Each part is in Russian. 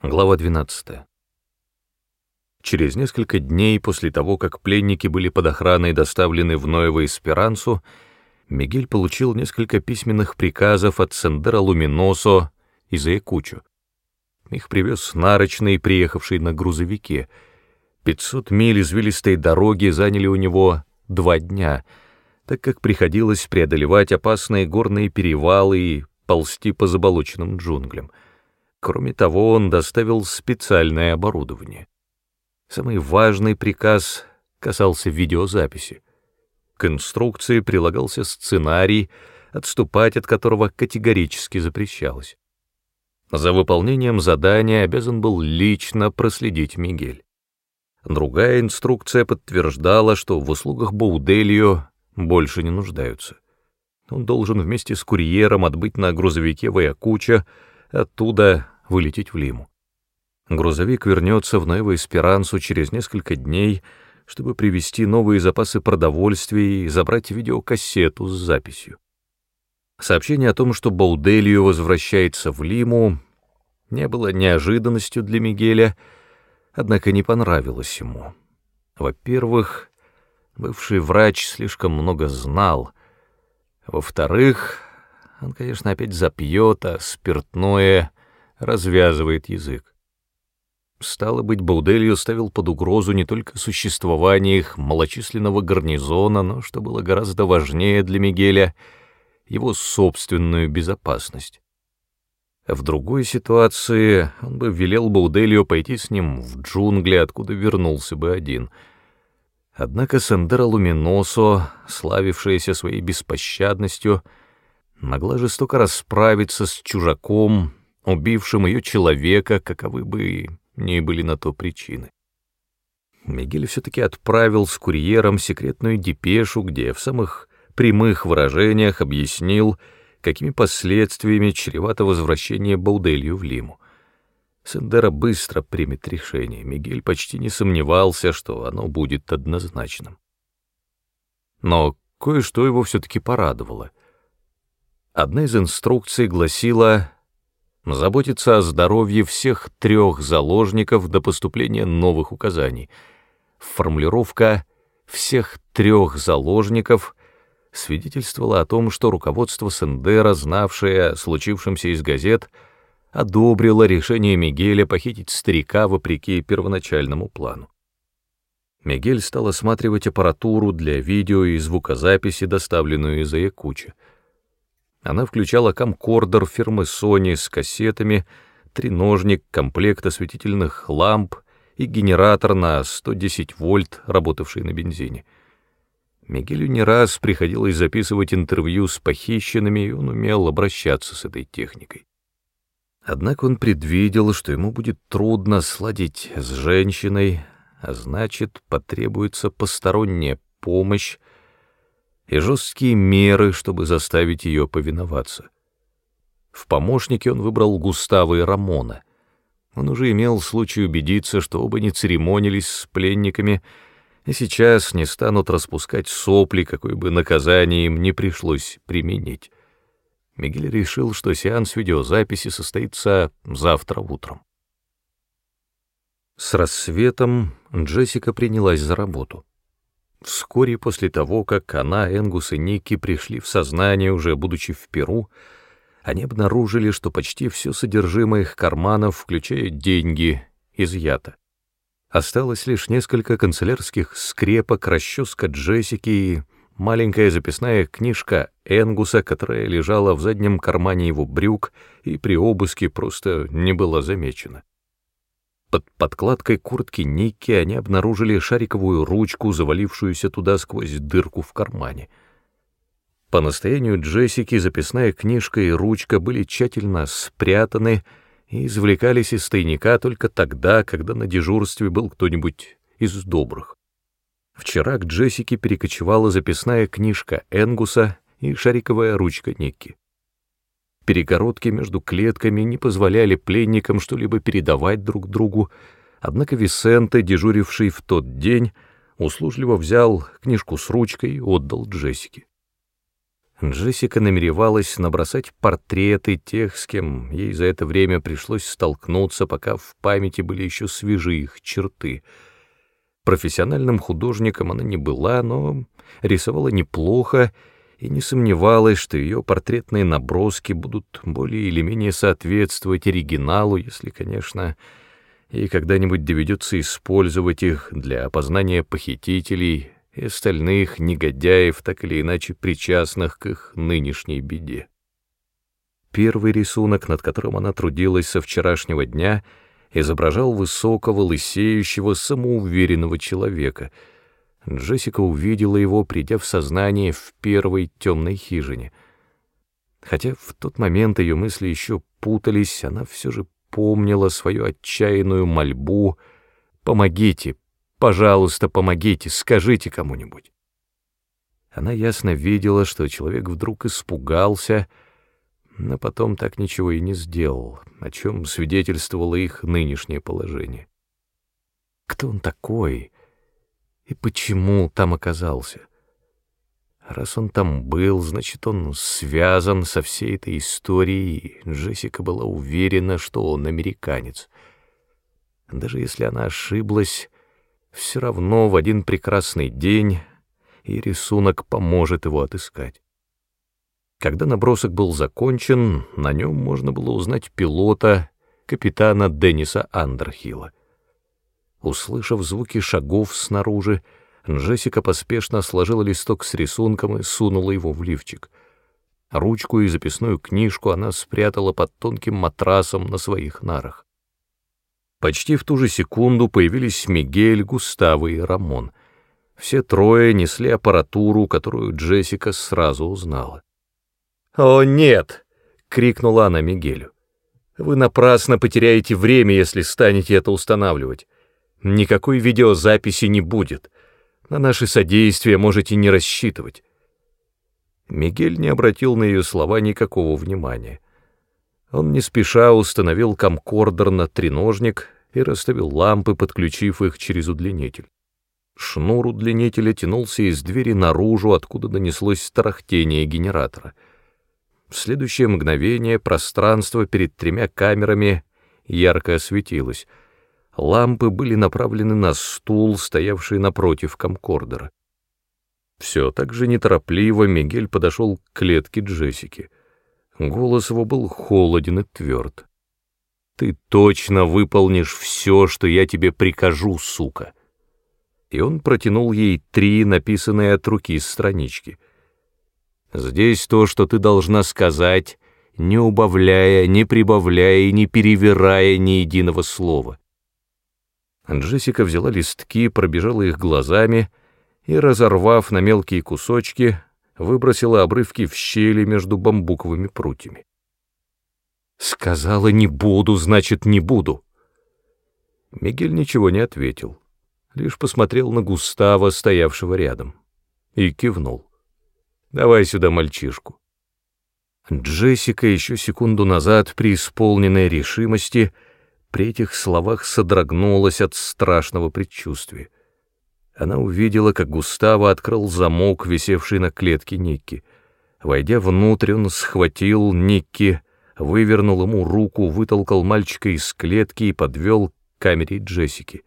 Глава 12. Через несколько дней после того, как пленники были под охраной доставлены в Ноево Эсперансу, Мигель получил несколько письменных приказов от Сендера Луминосо и Заякучу. Их привез нарочный, приехавший на грузовике. 500 миль извилистой дороги заняли у него два дня, так как приходилось преодолевать опасные горные перевалы и ползти по заболоченным джунглям — Кроме того, он доставил специальное оборудование. Самый важный приказ касался видеозаписи. К инструкции прилагался сценарий, отступать от которого категорически запрещалось. За выполнением задания обязан был лично проследить Мигель. Другая инструкция подтверждала, что в услугах Бауделио больше не нуждаются. Он должен вместе с курьером отбыть на грузовике Ваякуча, оттуда вылететь в Лиму. Грузовик вернется в Новоэсперансу через несколько дней, чтобы привезти новые запасы продовольствия и забрать видеокассету с записью. Сообщение о том, что Бауделио возвращается в Лиму, не было неожиданностью для Мигеля, однако не понравилось ему. Во-первых, бывший врач слишком много знал. Во-вторых, он, конечно, опять запьет, а спиртное развязывает язык. Стало быть, Бауделью ставил под угрозу не только существование их малочисленного гарнизона, но, что было гораздо важнее для Мигеля, его собственную безопасность. В другой ситуации он бы велел Бауделью пойти с ним в джунгли, откуда вернулся бы один. Однако Сандера Луминосо, славившаяся своей беспощадностью, — могла жестоко расправиться с чужаком, убившим ее человека, каковы бы ни были на то причины. Мигель все-таки отправил с курьером секретную депешу, где в самых прямых выражениях объяснил, какими последствиями чревато возвращение Бауделью в Лиму. Сендера быстро примет решение, Мигель почти не сомневался, что оно будет однозначным. Но кое-что его все-таки порадовало. Одна из инструкций гласила заботиться о здоровье всех трех заложников до поступления новых указаний. Формулировка «всех трех заложников» свидетельствовала о том, что руководство Сендера, знавшее о случившемся из газет, одобрило решение Мигеля похитить старика вопреки первоначальному плану. Мигель стал осматривать аппаратуру для видео и звукозаписи, доставленную из Аякуча. Она включала камкордер фирмы Sony с кассетами, треножник, комплект осветительных ламп и генератор на 110 вольт, работавший на бензине. Мигелю не раз приходилось записывать интервью с похищенными, и он умел обращаться с этой техникой. Однако он предвидел, что ему будет трудно сладить с женщиной, а значит, потребуется посторонняя помощь, и жесткие меры, чтобы заставить ее повиноваться. В помощнике он выбрал Густава и Рамона. Он уже имел случай убедиться, что оба не церемонились с пленниками, и сейчас не станут распускать сопли, какое бы наказание им не пришлось применить. Мигель решил, что сеанс видеозаписи состоится завтра утром. С рассветом Джессика принялась за работу. Вскоре после того, как она, Энгус и Ники пришли в сознание, уже будучи в Перу, они обнаружили, что почти все содержимое их карманов, включая деньги, изъято. Осталось лишь несколько канцелярских скрепок, расческа Джессики и маленькая записная книжка Энгуса, которая лежала в заднем кармане его брюк и при обыске просто не была замечена. Под подкладкой куртки Никки они обнаружили шариковую ручку, завалившуюся туда сквозь дырку в кармане. По настоянию Джессики записная книжка и ручка были тщательно спрятаны и извлекались из тайника только тогда, когда на дежурстве был кто-нибудь из добрых. Вчера к Джессике перекочевала записная книжка Энгуса и шариковая ручка Никки. Перегородки между клетками не позволяли пленникам что-либо передавать друг другу, однако Висенте, дежуривший в тот день, услужливо взял книжку с ручкой и отдал Джессике. Джессика намеревалась набросать портреты тех, с кем ей за это время пришлось столкнуться, пока в памяти были еще свежи их черты. Профессиональным художником она не была, но рисовала неплохо и не сомневалась, что ее портретные наброски будут более или менее соответствовать оригиналу, если, конечно, ей когда-нибудь доведется использовать их для опознания похитителей, и остальных негодяев, так или иначе причастных к их нынешней беде. Первый рисунок, над которым она трудилась со вчерашнего дня, изображал высокого, лысеющего, самоуверенного человека. Джессика увидела его, придя в сознание в первой темной хижине. Хотя в тот момент ее мысли еще путались, она все же помнила свою отчаянную мольбу «Помогите, Пожалуйста, помогите, скажите кому-нибудь. Она ясно видела, что человек вдруг испугался, но потом так ничего и не сделал, о чем свидетельствовало их нынешнее положение. Кто он такой и почему там оказался? Раз он там был, значит, он связан со всей этой историей, Джессика была уверена, что он американец. Даже если она ошиблась, все равно в один прекрасный день и рисунок поможет его отыскать. Когда набросок был закончен, на нем можно было узнать пилота, капитана Денниса Андерхилла. Услышав звуки шагов снаружи, Джессика поспешно сложила листок с рисунком и сунула его в лифчик. Ручку и записную книжку она спрятала под тонким матрасом на своих нарах. Почти в ту же секунду появились Мигель, Густаво и Рамон. Все трое несли аппаратуру, которую Джессика сразу узнала. «О, нет!» — крикнула она Мигелю. «Вы напрасно потеряете время, если станете это устанавливать. Никакой видеозаписи не будет. На наше содействие можете не рассчитывать». Мигель не обратил на ее слова никакого внимания. Он не спеша установил комкордер на треножник и расставил лампы, подключив их через удлинитель. Шнур удлинителя тянулся из двери наружу, откуда донеслось тарахтение генератора. В следующее мгновение пространство перед тремя камерами ярко осветилось. Лампы были направлены на стул, стоявший напротив комкордера. Все так же неторопливо Мигель подошел к клетке Джессики — Голос его был холоден и тверд. «Ты точно выполнишь все, что я тебе прикажу, сука!» И он протянул ей три написанные от руки странички. «Здесь то, что ты должна сказать, не убавляя, не прибавляя и не перевирая ни единого слова». Джессика взяла листки, пробежала их глазами и, разорвав на мелкие кусочки, выбросила обрывки в щели между бамбуковыми прутьями. «Сказала, не буду, значит, не буду». Мигель ничего не ответил, лишь посмотрел на Густава, стоявшего рядом, и кивнул. «Давай сюда мальчишку». Джессика еще секунду назад, при исполненной решимости, при этих словах содрогнулась от страшного предчувствия она увидела, как Густаво открыл замок, висевший на клетке Никки. Войдя внутрь, он схватил Никки, вывернул ему руку, вытолкал мальчика из клетки и подвел к камере Джессики.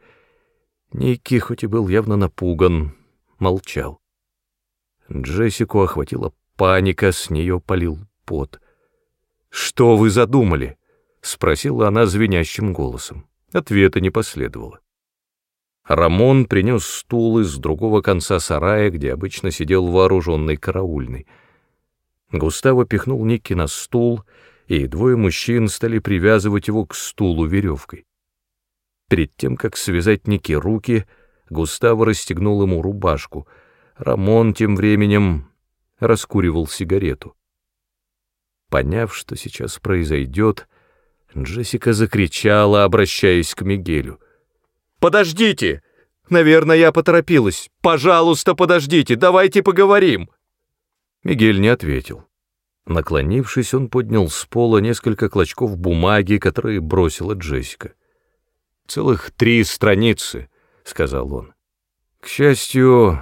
Никки, хоть и был явно напуган, молчал. Джессику охватила паника, с нее полил пот. «Что вы задумали?» — спросила она звенящим голосом. Ответа не последовало. Рамон принес стул из другого конца сарая, где обычно сидел вооруженный караульный. Густаво пихнул Никки на стул, и двое мужчин стали привязывать его к стулу веревкой. Перед тем, как связать Никки руки, Густаво расстегнул ему рубашку. Рамон тем временем раскуривал сигарету. Поняв, что сейчас произойдет, Джессика закричала, обращаясь к Мигелю — Подождите! Наверное, я поторопилась. Пожалуйста, подождите, давайте поговорим!» Мигель не ответил. Наклонившись, он поднял с пола несколько клочков бумаги, которые бросила Джессика. «Целых три страницы», — сказал он. «К счастью,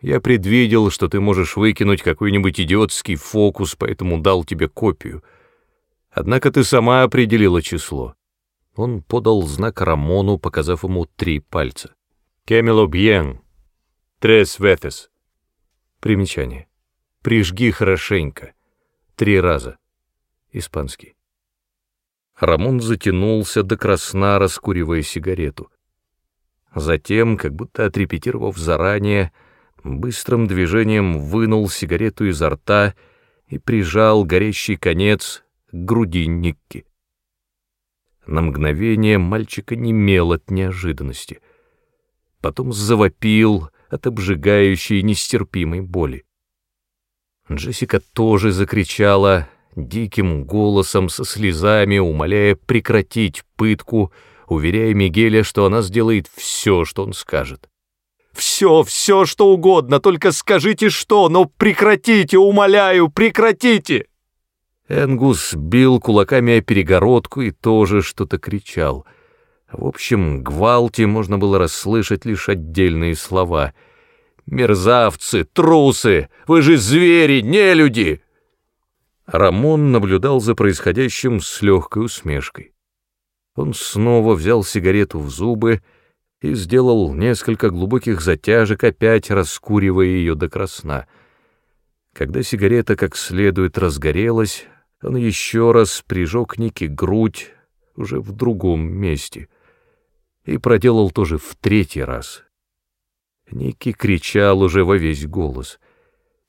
Я предвидел, что ты можешь выкинуть какой-нибудь идиотский фокус, поэтому дал тебе копию. Однако ты сама определила число. Он подал знак Рамону, показав ему три пальца. «Кемело бьен. Трес ветес». Примечание. «Прижги хорошенько». Три раза. Испанский. Рамон затянулся до красна, раскуривая сигарету. Затем, как будто отрепетировав заранее, быстрым движением вынул сигарету изо рта и прижал горящий конец к груди Никки. На мгновение мальчика немел от неожиданности. Потом завопил от обжигающей нестерпимой боли. Джессика тоже закричала диким голосом со слезами, умоляя прекратить пытку, уверяя Мигеля, что она сделает все, что он скажет. «Все, все, что угодно, только скажите что, но прекратите, умоляю, прекратите!» Энгус бил кулаками о перегородку и тоже что-то кричал. В общем, гвалте можно было расслышать лишь отдельные слова. «Мерзавцы, трусы! Вы же звери, не люди!» Рамон наблюдал за происходящим с легкой усмешкой. Он снова взял сигарету в зубы и сделал несколько глубоких затяжек, опять раскуривая ее до красна. Когда сигарета как следует разгорелась, он еще раз прижег Ники грудь уже в другом месте и проделал тоже в третий раз. Ники кричал уже во весь голос.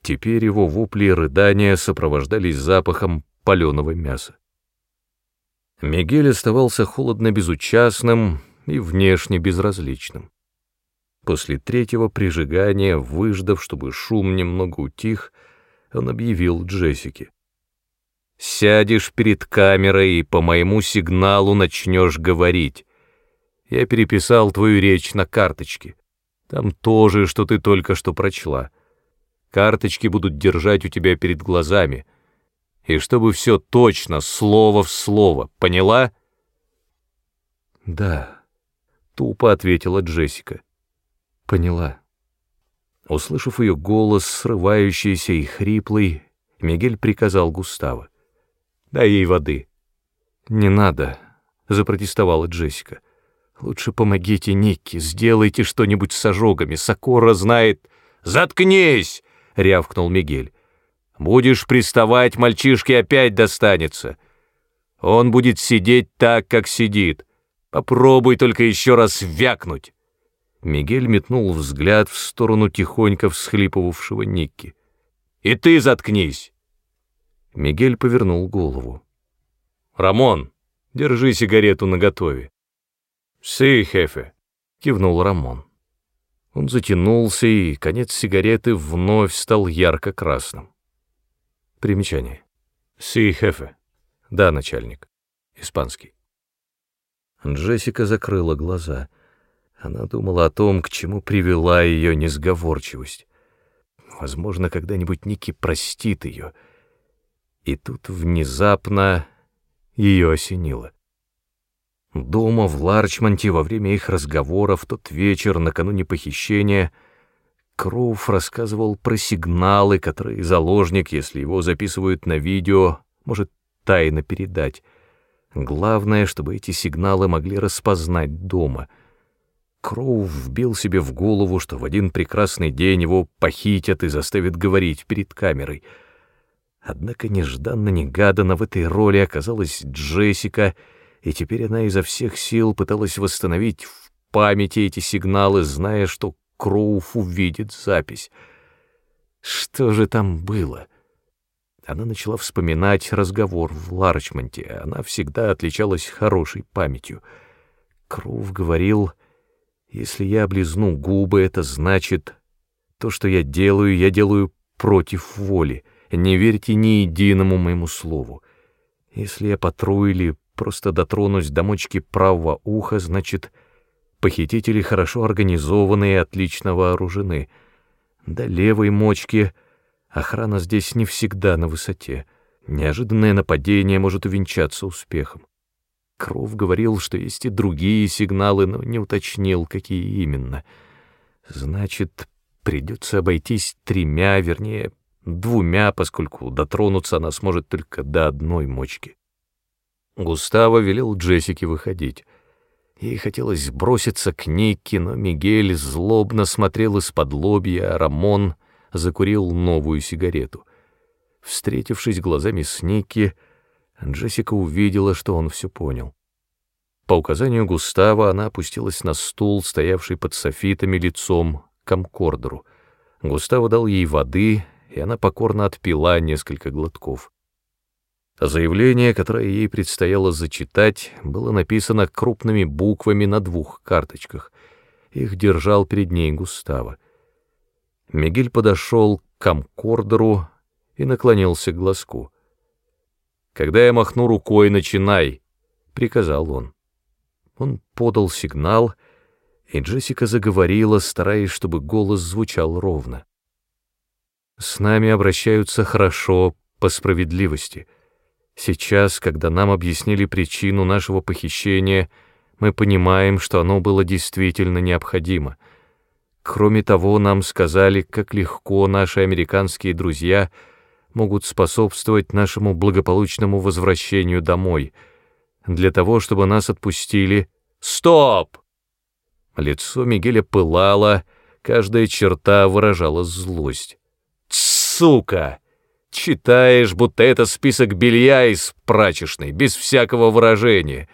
Теперь его вопли и рыдания сопровождались запахом паленого мяса. Мигель оставался холодно безучастным и внешне безразличным. После третьего прижигания, выждав, чтобы шум немного утих, он объявил Джессике. Сядешь перед камерой и по моему сигналу начнешь говорить. Я переписал твою речь на карточке. Там тоже, что ты только что прочла. Карточки будут держать у тебя перед глазами. И чтобы все точно, слово в слово, поняла? Да, тупо ответила Джессика. Поняла. Услышав ее голос, срывающийся и хриплый, Мигель приказал Густаво. Дай ей воды». «Не надо», — запротестовала Джессика. «Лучше помогите Никки, сделайте что-нибудь с ожогами. Сокора знает...» «Заткнись!» — рявкнул Мигель. «Будешь приставать, мальчишке опять достанется. Он будет сидеть так, как сидит. Попробуй только еще раз вякнуть». Мигель метнул взгляд в сторону тихонько всхлипывавшего Никки. «И ты заткнись!» Мигель повернул голову. «Рамон, держи сигарету наготове». «Си, хефе», — кивнул Рамон. Он затянулся, и конец сигареты вновь стал ярко-красным. Примечание. «Си, хефе». «Да, начальник». Испанский. Джессика закрыла глаза. Она думала о том, к чему привела ее несговорчивость. Возможно, когда-нибудь Ники простит ее — и тут внезапно ее осенило. Дома в Ларчмонте во время их разговора в тот вечер накануне похищения Кроуф рассказывал про сигналы, которые заложник, если его записывают на видео, может тайно передать. Главное, чтобы эти сигналы могли распознать дома. Кроув вбил себе в голову, что в один прекрасный день его похитят и заставят говорить перед камерой — Однако нежданно-негаданно в этой роли оказалась Джессика, и теперь она изо всех сил пыталась восстановить в памяти эти сигналы, зная, что Кроуф увидит запись. Что же там было? Она начала вспоминать разговор в Ларчмонте. Она всегда отличалась хорошей памятью. Кроуф говорил, если я облизну губы, это значит, то, что я делаю, я делаю против воли — не верьте ни единому моему слову. Если я потру или просто дотронусь до мочки правого уха, значит, похитители хорошо организованы и отлично вооружены. До левой мочки охрана здесь не всегда на высоте. Неожиданное нападение может увенчаться успехом. Кров говорил, что есть и другие сигналы, но не уточнил, какие именно. Значит, придется обойтись тремя, вернее, двумя, поскольку дотронуться она сможет только до одной мочки. Густаво велел Джессике выходить. Ей хотелось броситься к Никке, но Мигель злобно смотрел из-под лобья, а Рамон закурил новую сигарету. Встретившись глазами с Никки, Джессика увидела, что он все понял. По указанию Густава она опустилась на стул, стоявший под софитами лицом, к Амкордеру. Густаво дал ей воды, и она покорно отпила несколько глотков. Заявление, которое ей предстояло зачитать, было написано крупными буквами на двух карточках. Их держал перед ней Густаво. Мигель подошел к Амкордеру и наклонился к глазку. «Когда я махну рукой, начинай!» — приказал он. Он подал сигнал, и Джессика заговорила, стараясь, чтобы голос звучал ровно. «С нами обращаются хорошо, по справедливости. Сейчас, когда нам объяснили причину нашего похищения, мы понимаем, что оно было действительно необходимо. Кроме того, нам сказали, как легко наши американские друзья — могут способствовать нашему благополучному возвращению домой. Для того, чтобы нас отпустили... Стоп! Лицо Мигеля пылало, каждая черта выражала злость. Сука! Читаешь, будто это список белья из прачечной, без всякого выражения.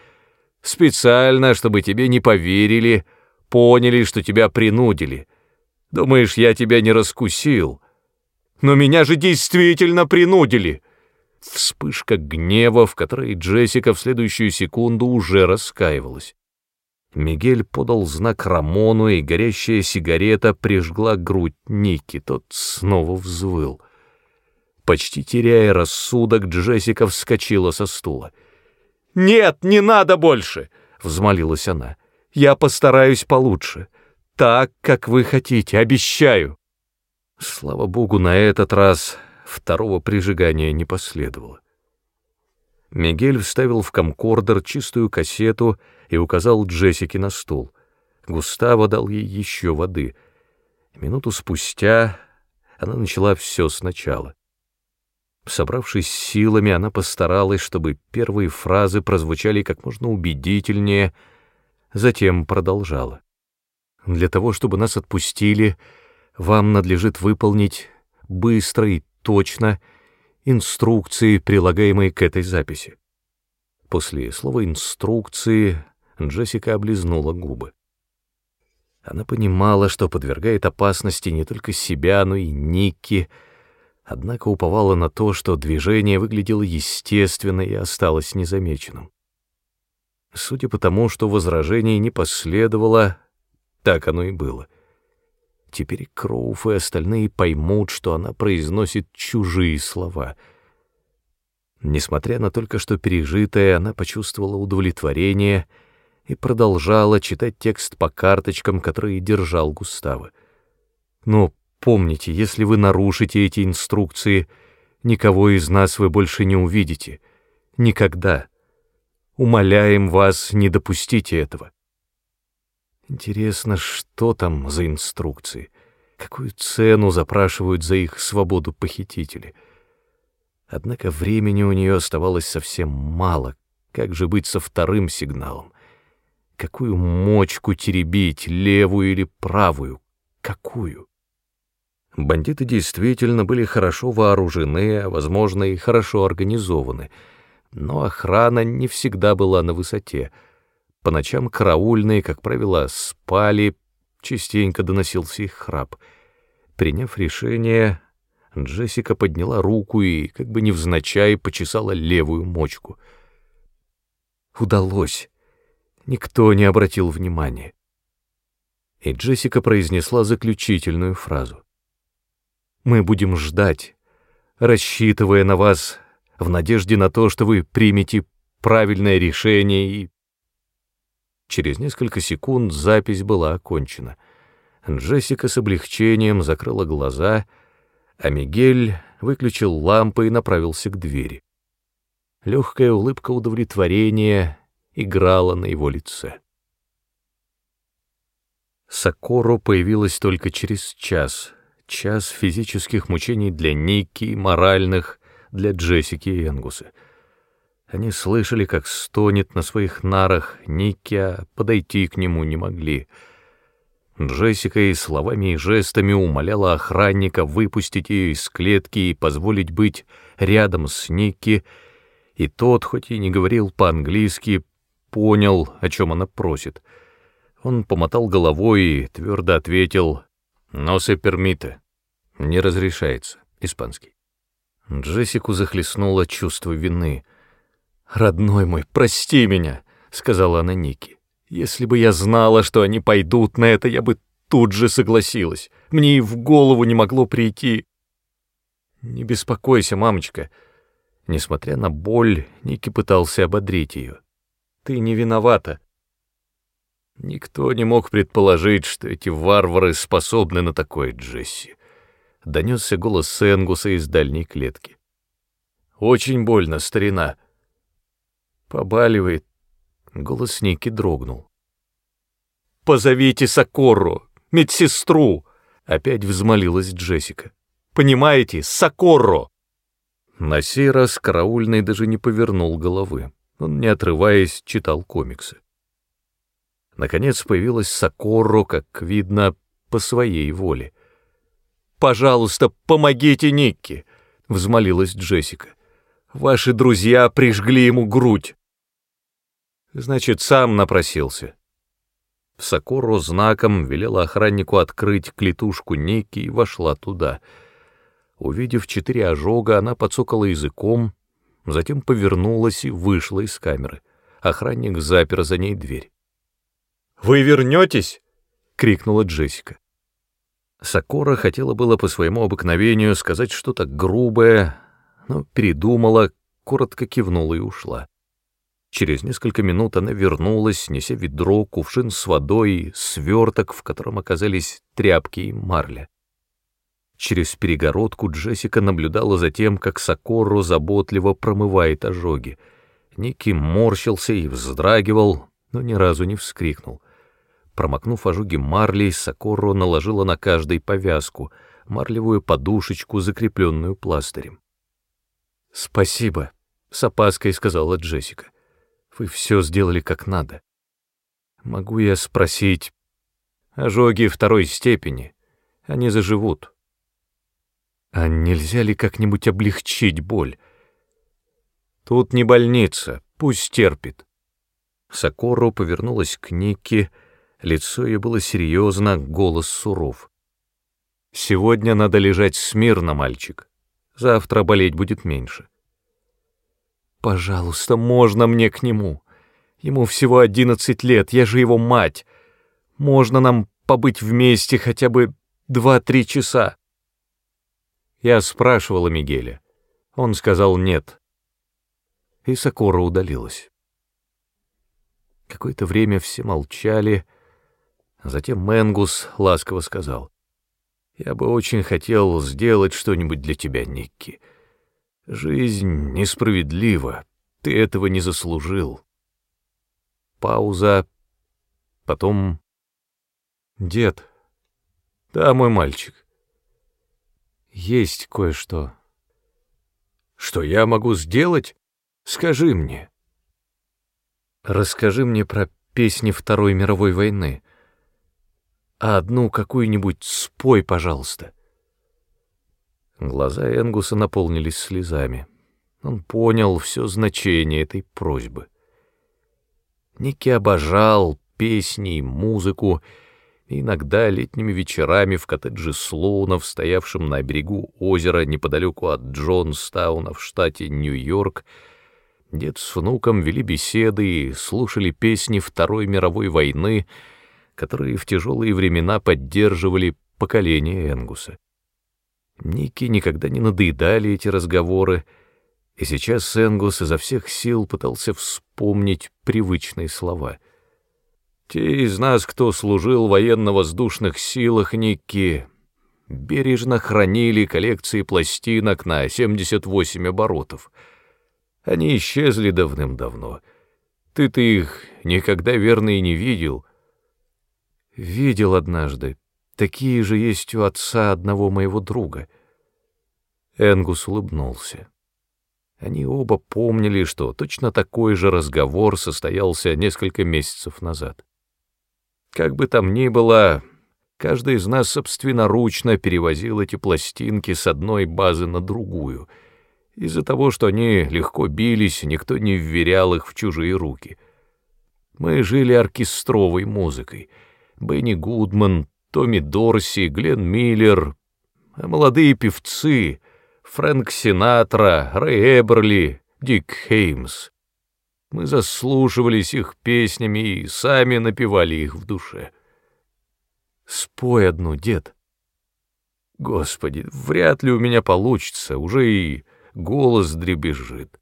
Специально, чтобы тебе не поверили, поняли, что тебя принудили. Думаешь, я тебя не раскусил?» Но меня же действительно принудили!» Вспышка гнева, в которой Джессика в следующую секунду уже раскаивалась. Мигель подал знак Рамону, и горящая сигарета прижгла грудь Ники. Тот снова взвыл. Почти теряя рассудок, Джессика вскочила со стула. «Нет, не надо больше!» — взмолилась она. «Я постараюсь получше. Так, как вы хотите, обещаю!» Слава богу, на этот раз второго прижигания не последовало. Мигель вставил в комкордер чистую кассету и указал Джессике на стул. Густаво дал ей еще воды. Минуту спустя она начала все сначала. Собравшись силами, она постаралась, чтобы первые фразы прозвучали как можно убедительнее, затем продолжала. Для того, чтобы нас отпустили, вам надлежит выполнить быстро и точно инструкции, прилагаемые к этой записи. После слова «инструкции» Джессика облизнула губы. Она понимала, что подвергает опасности не только себя, но и Никки, однако уповала на то, что движение выглядело естественно и осталось незамеченным. Судя по тому, что возражений не последовало, так оно и было — Теперь Кроуф и остальные поймут, что она произносит чужие слова. Несмотря на только что пережитое, она почувствовала удовлетворение и продолжала читать текст по карточкам, которые держал Густаво. Но помните, если вы нарушите эти инструкции, никого из нас вы больше не увидите. Никогда. Умоляем вас, не допустите этого. Интересно, что там за инструкции? Какую цену запрашивают за их свободу похитители? Однако времени у нее оставалось совсем мало. Как же быть со вторым сигналом? Какую мочку теребить, левую или правую? Какую? Бандиты действительно были хорошо вооружены, а, возможно, и хорошо организованы, но охрана не всегда была на высоте — по ночам караульные, как правило, спали, частенько доносился их храп. Приняв решение, Джессика подняла руку и, как бы невзначай, почесала левую мочку. Удалось. Никто не обратил внимания. И Джессика произнесла заключительную фразу. «Мы будем ждать, рассчитывая на вас, в надежде на то, что вы примете правильное решение и Через несколько секунд запись была окончена. Джессика с облегчением закрыла глаза, а Мигель выключил лампы и направился к двери. Легкая улыбка удовлетворения играла на его лице. Сокоро появилась только через час. Час физических мучений для Ники, моральных, для Джессики и Энгуса. Они слышали, как стонет на своих нарах Ники, а подойти к нему не могли. Джессика и словами и жестами умоляла охранника выпустить ее из клетки и позволить быть рядом с Ники, и тот, хоть и не говорил по-английски, понял, о чем она просит — он помотал головой и твердо ответил «Но се пермите». «Не разрешается». Испанский. Джессику захлестнуло чувство вины. «Родной мой, прости меня», — сказала она Нике. «Если бы я знала, что они пойдут на это, я бы тут же согласилась. Мне и в голову не могло прийти». «Не беспокойся, мамочка». Несмотря на боль, Ники пытался ободрить ее. «Ты не виновата. Никто не мог предположить, что эти варвары способны на такое, Джесси. Донесся голос Сэнгуса из дальней клетки. Очень больно, старина. Побаливает. Голос Ники дрогнул. «Позовите Сокорру, медсестру!» — опять взмолилась Джессика. «Понимаете, Сокорро!» На сей раз караульный даже не повернул головы. Он, не отрываясь, читал комиксы. Наконец появилась Сокорро, как видно, по своей воле. «Пожалуйста, помогите Никки!» — взмолилась Джессика. «Ваши друзья прижгли ему грудь!» «Значит, сам напросился». Сокорро знаком велела охраннику открыть клетушку Никки и вошла туда. Увидев четыре ожога, она подсокала языком, затем повернулась и вышла из камеры. Охранник запер за ней дверь. «Вы вернетесь?» — крикнула Джессика. Сокора хотела было по своему обыкновению сказать что-то грубое, но передумала, коротко кивнула и ушла. Через несколько минут она вернулась, неся ведро, кувшин с водой, сверток, в котором оказались тряпки и марля. Через перегородку Джессика наблюдала за тем, как Сокору заботливо промывает ожоги. Ники морщился и вздрагивал, но ни разу не вскрикнул — Промокнув ожоги марлей, Сокоро наложила на каждой повязку, марлевую подушечку, закрепленную пластырем. «Спасибо», — с опаской сказала Джессика. «Вы все сделали как надо. Могу я спросить...» «Ожоги второй степени. Они заживут». «А нельзя ли как-нибудь облегчить боль?» «Тут не больница, пусть терпит». Сокоро повернулась к Нике, — Лицо ее было серьезно, голос суров. «Сегодня надо лежать смирно, мальчик. Завтра болеть будет меньше». «Пожалуйста, можно мне к нему? Ему всего одиннадцать лет, я же его мать. Можно нам побыть вместе хотя бы два-три часа?» Я спрашивала Мигеля. Он сказал «нет». И Сокора удалилась. Какое-то время все молчали, — Затем Мэнгус ласково сказал, «Я бы очень хотел сделать что-нибудь для тебя, Никки. Жизнь несправедлива, ты этого не заслужил». Пауза, потом... «Дед, да, мой мальчик, есть кое-что». «Что я могу сделать? Скажи мне». «Расскажи мне про песни Второй мировой войны», а одну какую-нибудь спой, пожалуйста». Глаза Энгуса наполнились слезами. Он понял все значение этой просьбы. Ники обожал песни и музыку, и иногда летними вечерами в коттедже Слоунов, стоявшем на берегу озера неподалеку от Джонстауна в штате Нью-Йорк, дед с внуком вели беседы и слушали песни Второй мировой войны — которые в тяжелые времена поддерживали поколение Энгуса. Ники никогда не надоедали эти разговоры, и сейчас Энгус изо всех сил пытался вспомнить привычные слова. «Те из нас, кто служил в военно-воздушных силах, Ники, бережно хранили коллекции пластинок на 78 оборотов. Они исчезли давным-давно. Ты-то их никогда верно и не видел» Видел однажды. Такие же есть у отца одного моего друга. Энгус улыбнулся. Они оба помнили, что точно такой же разговор состоялся несколько месяцев назад. Как бы там ни было, каждый из нас собственноручно перевозил эти пластинки с одной базы на другую. Из-за того, что они легко бились, никто не вверял их в чужие руки. Мы жили оркестровой музыкой. Бенни Гудман, Томми Дорси, Глен Миллер, а молодые певцы — Фрэнк Синатра, Рэй Эберли, Дик Хеймс. Мы заслушивались их песнями и сами напевали их в душе. Спой одну, дед. Господи, вряд ли у меня получится, уже и голос дребезжит.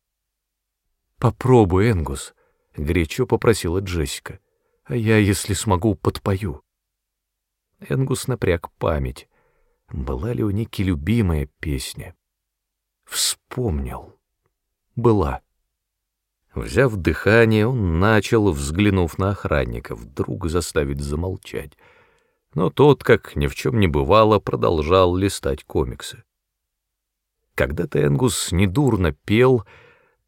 Попробуй, Энгус, — горячо попросила Джессика, — а я, если смогу, подпою. Энгус напряг память. Была ли у Ники любимая песня? Вспомнил. Была. Взяв дыхание, он начал, взглянув на охранника, вдруг заставить замолчать. Но тот, как ни в чем не бывало, продолжал листать комиксы. Когда-то Энгус недурно пел,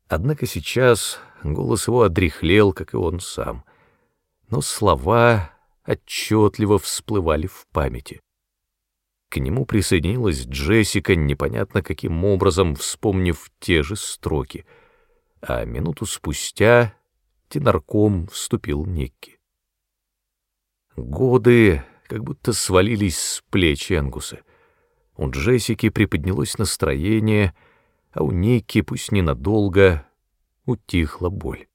однако сейчас голос его одряхлел, как и он сам. Но слова отчетливо всплывали в памяти. К нему присоединилась Джессика, непонятно каким образом вспомнив те же строки — а минуту спустя тенарком вступил Никки. Годы как будто свалились с плеч Энгуса. У Джессики приподнялось настроение, а у Никки, пусть ненадолго, утихла боль.